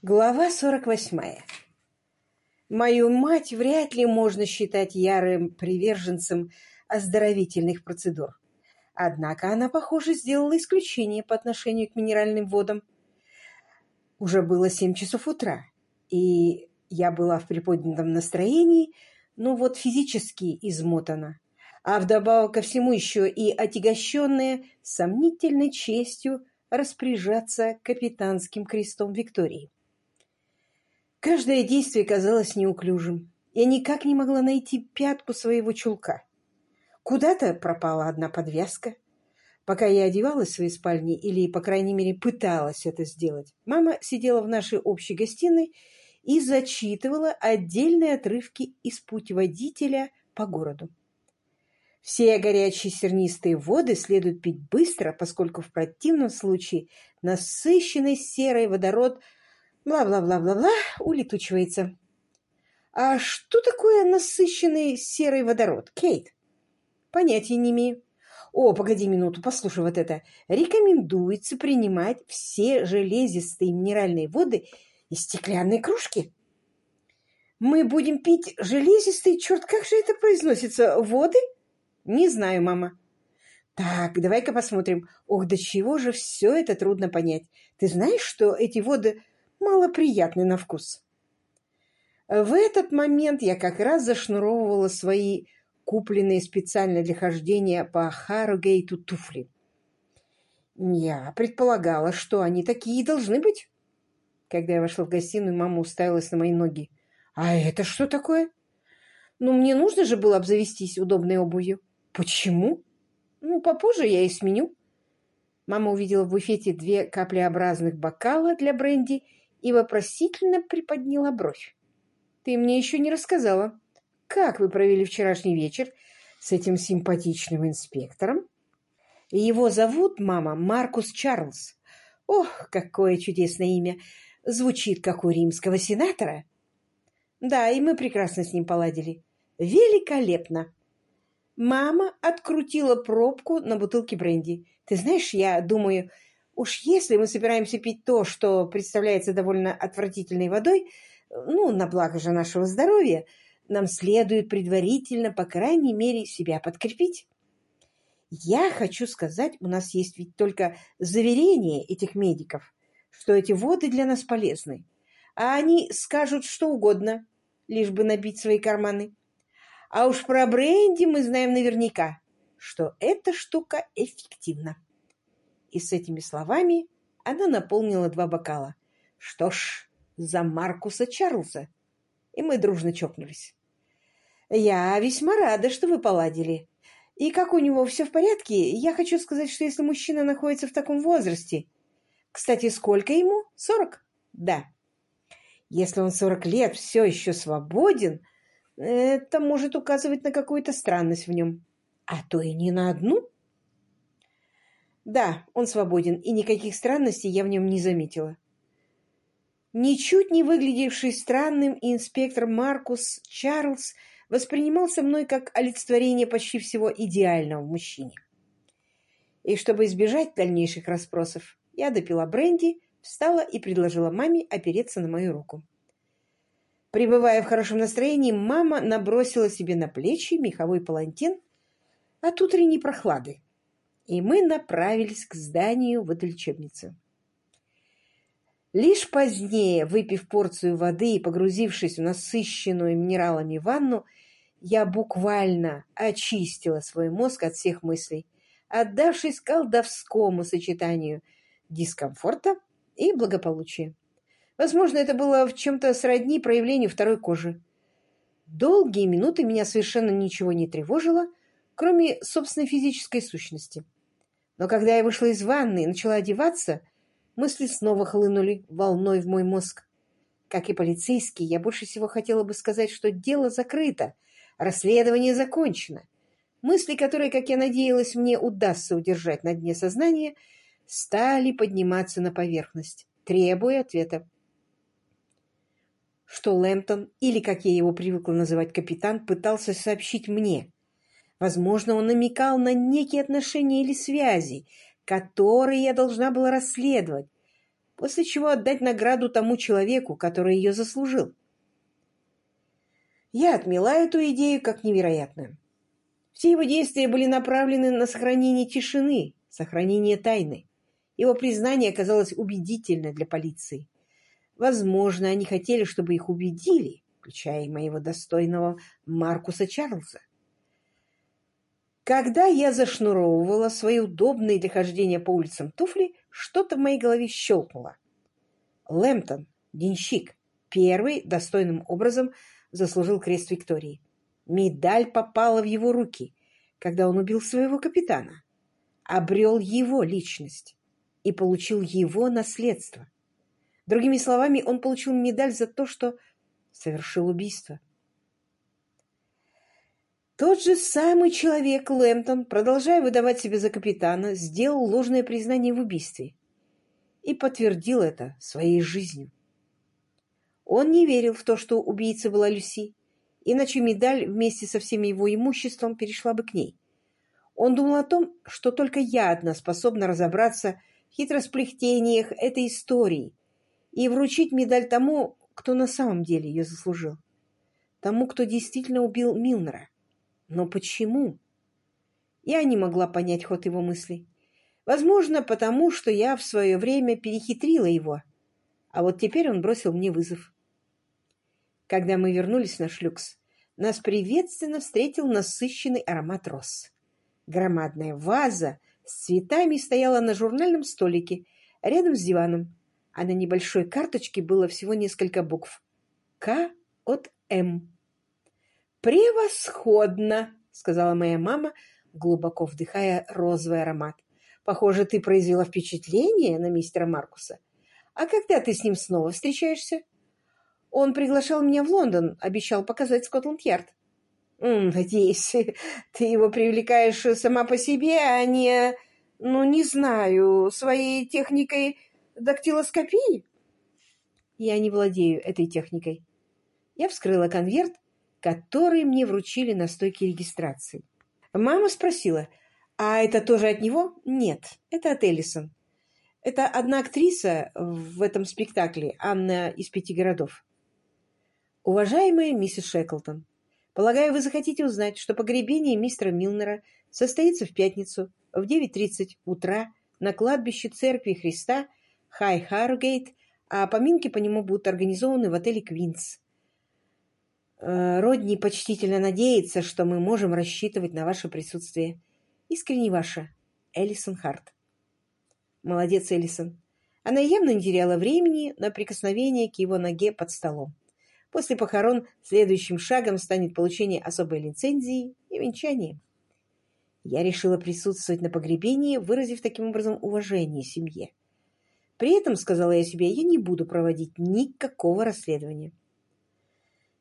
Глава 48. Мою мать вряд ли можно считать ярым приверженцем оздоровительных процедур. Однако она, похоже, сделала исключение по отношению к минеральным водам. Уже было семь часов утра, и я была в приподнятом настроении, но вот физически измотана, а вдобавок ко всему еще и отягощенная сомнительной честью распоряжаться капитанским крестом Виктории. Каждое действие казалось неуклюжим. Я никак не могла найти пятку своего чулка. Куда-то пропала одна подвязка. Пока я одевалась в своей спальне, или, по крайней мере, пыталась это сделать, мама сидела в нашей общей гостиной и зачитывала отдельные отрывки из путеводителя по городу. Все горячие сернистые воды следует пить быстро, поскольку в противном случае насыщенный серый водород – бла-бла-бла-бла-бла, улетучивается. А что такое насыщенный серый водород, Кейт? Понятия не имею. О, погоди минуту, послушай вот это. Рекомендуется принимать все железистые минеральные воды из стеклянной кружки. Мы будем пить железистые, черт, как же это произносится, воды? Не знаю, мама. Так, давай-ка посмотрим. Ох, до чего же все это трудно понять. Ты знаешь, что эти воды малоприятный на вкус. В этот момент я как раз зашнуровывала свои купленные специально для хождения по Харрогейту туфли. Я предполагала, что они такие должны быть. Когда я вошла в гостиную, мама уставилась на мои ноги. «А это что такое?» «Ну, мне нужно же было обзавестись удобной обувью». «Почему?» «Ну, попозже я и сменю». Мама увидела в буфете две каплеобразных бокала для бренди и вопросительно приподняла бровь. «Ты мне еще не рассказала, как вы провели вчерашний вечер с этим симпатичным инспектором?» «Его зовут, мама, Маркус Чарльз. Ох, какое чудесное имя! Звучит, как у римского сенатора!» «Да, и мы прекрасно с ним поладили. Великолепно!» Мама открутила пробку на бутылке бренди. «Ты знаешь, я думаю, Уж если мы собираемся пить то, что представляется довольно отвратительной водой, ну, на благо же нашего здоровья, нам следует предварительно, по крайней мере, себя подкрепить. Я хочу сказать, у нас есть ведь только заверение этих медиков, что эти воды для нас полезны, а они скажут что угодно, лишь бы набить свои карманы. А уж про бренди мы знаем наверняка, что эта штука эффективна. И с этими словами она наполнила два бокала. Что ж, за Маркуса Чарльза. И мы дружно чокнулись. Я весьма рада, что вы поладили. И как у него все в порядке, я хочу сказать, что если мужчина находится в таком возрасте... Кстати, сколько ему? Сорок? Да. Если он сорок лет все еще свободен, это может указывать на какую-то странность в нем. А то и не на одну. Да, он свободен, и никаких странностей я в нем не заметила. Ничуть не выглядевший странным, инспектор Маркус Чарльз воспринимался мной как олицетворение почти всего идеального в мужчине. И чтобы избежать дальнейших расспросов, я допила бренди, встала и предложила маме опереться на мою руку. Пребывая в хорошем настроении, мама набросила себе на плечи меховой палантин от утренней прохлады и мы направились к зданию водолечебницы. Лишь позднее, выпив порцию воды и погрузившись в насыщенную минералами ванну, я буквально очистила свой мозг от всех мыслей, отдавшись колдовскому сочетанию дискомфорта и благополучия. Возможно, это было в чем-то сродни проявлению второй кожи. Долгие минуты меня совершенно ничего не тревожило, кроме собственной физической сущности. Но когда я вышла из ванны и начала одеваться, мысли снова хлынули волной в мой мозг. Как и полицейский, я больше всего хотела бы сказать, что дело закрыто, расследование закончено. Мысли, которые, как я надеялась, мне удастся удержать на дне сознания, стали подниматься на поверхность, требуя ответа. Что Лэмптон, или, как я его привыкла называть, капитан, пытался сообщить мне, Возможно, он намекал на некие отношения или связи, которые я должна была расследовать. после чего отдать награду тому человеку, который ее заслужил. Я отмела эту идею как невероятную. Все его действия были направлены на сохранение тишины, сохранение тайны. Его признание оказалось убедительно для полиции. Возможно, они хотели, чтобы их убедили, включая и моего достойного Маркуса Чарльза. Когда я зашнуровывала свои удобные для хождения по улицам туфли, что-то в моей голове щелкнуло. Лэмптон, денщик, первый достойным образом заслужил крест Виктории. Медаль попала в его руки, когда он убил своего капитана, обрел его личность и получил его наследство. Другими словами, он получил медаль за то, что совершил убийство. Тот же самый человек, Лэмптон, продолжая выдавать себя за капитана, сделал ложное признание в убийстве и подтвердил это своей жизнью. Он не верил в то, что убийца была Люси, иначе медаль вместе со всем его имуществом перешла бы к ней. Он думал о том, что только я одна способна разобраться в хитросплетениях этой истории и вручить медаль тому, кто на самом деле ее заслужил. Тому, кто действительно убил Милнера. Но почему? Я не могла понять ход его мыслей. Возможно, потому что я в свое время перехитрила его, а вот теперь он бросил мне вызов. Когда мы вернулись на шлюкс, нас приветственно встретил насыщенный аромат роз. Громадная ваза с цветами стояла на журнальном столике рядом с диваном, а на небольшой карточке было всего несколько букв. «К» от «М». «Превосходно!» — сказала моя мама, глубоко вдыхая розовый аромат. «Похоже, ты произвела впечатление на мистера Маркуса. А когда ты с ним снова встречаешься?» «Он приглашал меня в Лондон, обещал показать Скотланд-Ярд». «Надеюсь, ты его привлекаешь сама по себе, а не, ну, не знаю, своей техникой дактилоскопии?» «Я не владею этой техникой». Я вскрыла конверт который мне вручили на стойке регистрации. Мама спросила, а это тоже от него? Нет, это от Эллисон. Это одна актриса в этом спектакле, Анна из пяти городов. Уважаемая миссис Шеклтон, полагаю, вы захотите узнать, что погребение мистера Милнера состоится в пятницу в 9.30 утра на кладбище Церкви Христа Хай Харгейт, а поминки по нему будут организованы в отеле «Квинс». Э, Родни почтительно надеется, что мы можем рассчитывать на ваше присутствие. Искренне ваша, Элисон Харт. Молодец, Элисон. Она явно не теряла времени на прикосновение к его ноге под столом. После похорон следующим шагом станет получение особой лицензии и венчание. Я решила присутствовать на погребении, выразив таким образом уважение семье. При этом, сказала я себе, я не буду проводить никакого расследования.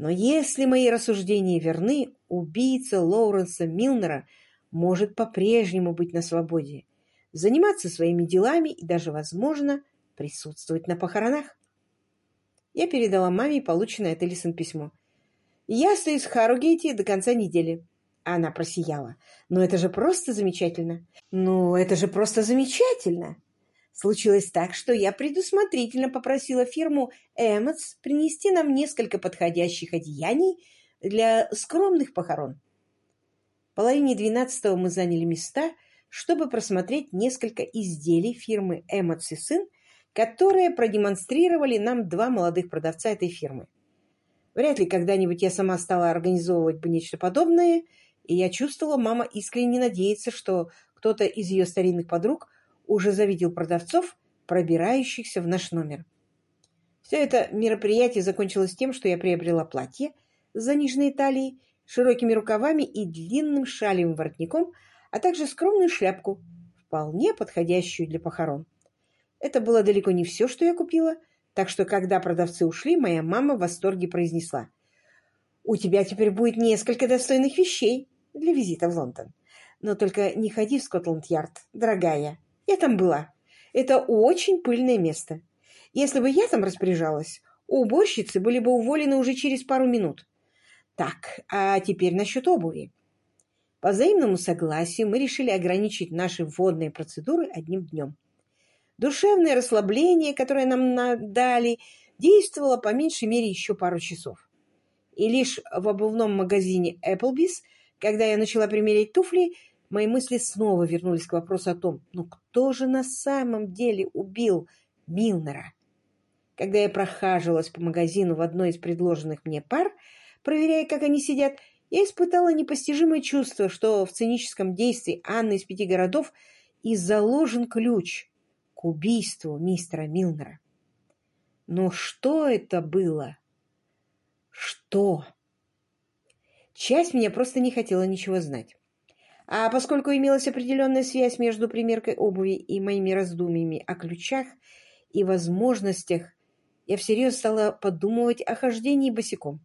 Но если мои рассуждения верны, убийца Лоуренса Милнера может по-прежнему быть на свободе, заниматься своими делами и даже, возможно, присутствовать на похоронах. Я передала маме полученное от Элисон письмо. Я остаюсь в Харугейте до конца недели. Она просияла. Но это же просто замечательно. Ну, это же просто замечательно. Случилось так, что я предусмотрительно попросила фирму «Эммотс» принести нам несколько подходящих одеяний для скромных похорон. В половине двенадцатого мы заняли места, чтобы просмотреть несколько изделий фирмы «Эммотс и сын», которые продемонстрировали нам два молодых продавца этой фирмы. Вряд ли когда-нибудь я сама стала организовывать бы нечто подобное, и я чувствовала, мама искренне надеется, что кто-то из ее старинных подруг – уже завидел продавцов, пробирающихся в наш номер. Все это мероприятие закончилось тем, что я приобрела платье с заниженной талией, широкими рукавами и длинным шалевым воротником, а также скромную шляпку, вполне подходящую для похорон. Это было далеко не все, что я купила, так что, когда продавцы ушли, моя мама в восторге произнесла. «У тебя теперь будет несколько достойных вещей для визита в Лондон. Но только не ходи в Скотланд-Ярд, дорогая. Я там была. Это очень пыльное место. Если бы я там распоряжалась, уборщицы были бы уволены уже через пару минут. Так, а теперь насчет обуви. По взаимному согласию мы решили ограничить наши водные процедуры одним днем. Душевное расслабление, которое нам дали, действовало по меньшей мере еще пару часов. И лишь в обувном магазине Applebee's, когда я начала примерять туфли, мои мысли снова вернулись к вопросу о том, ну кто же на самом деле убил Милнера? Когда я прохаживалась по магазину в одной из предложенных мне пар, проверяя, как они сидят, я испытала непостижимое чувство, что в циническом действии Анны из пяти городов и заложен ключ к убийству мистера Милнера. Но что это было? Что? Часть меня просто не хотела ничего знать. А поскольку имелась определенная связь между примеркой обуви и моими раздумьями о ключах и возможностях, я всерьез стала подумывать о хождении босиком.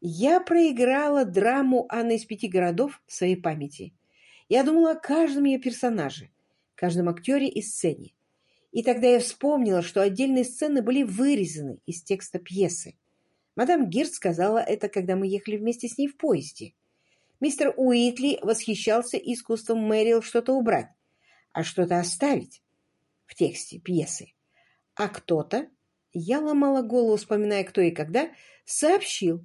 Я проиграла драму Анны из пяти городов в своей памяти. Я думала о каждом ее персонаже, каждом актере и сцене. И тогда я вспомнила, что отдельные сцены были вырезаны из текста пьесы. Мадам Гирт сказала это, когда мы ехали вместе с ней в поезде. Мистер Уитли восхищался искусством Мэрил что-то убрать, а что-то оставить в тексте пьесы. А кто-то, я ломала голову, вспоминая кто и когда, сообщил,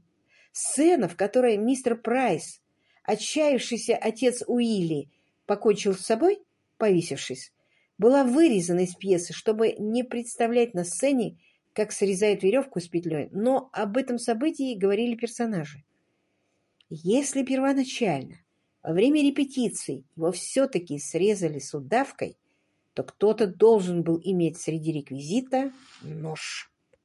сцена, в которой мистер Прайс, отчаявшийся отец Уилли, покончил с собой, повесившись, была вырезана из пьесы, чтобы не представлять на сцене, как срезает веревку с петлей, но об этом событии говорили персонажи. Если первоначально, во время репетиций, его все-таки срезали с удавкой, то кто-то должен был иметь среди реквизита нож.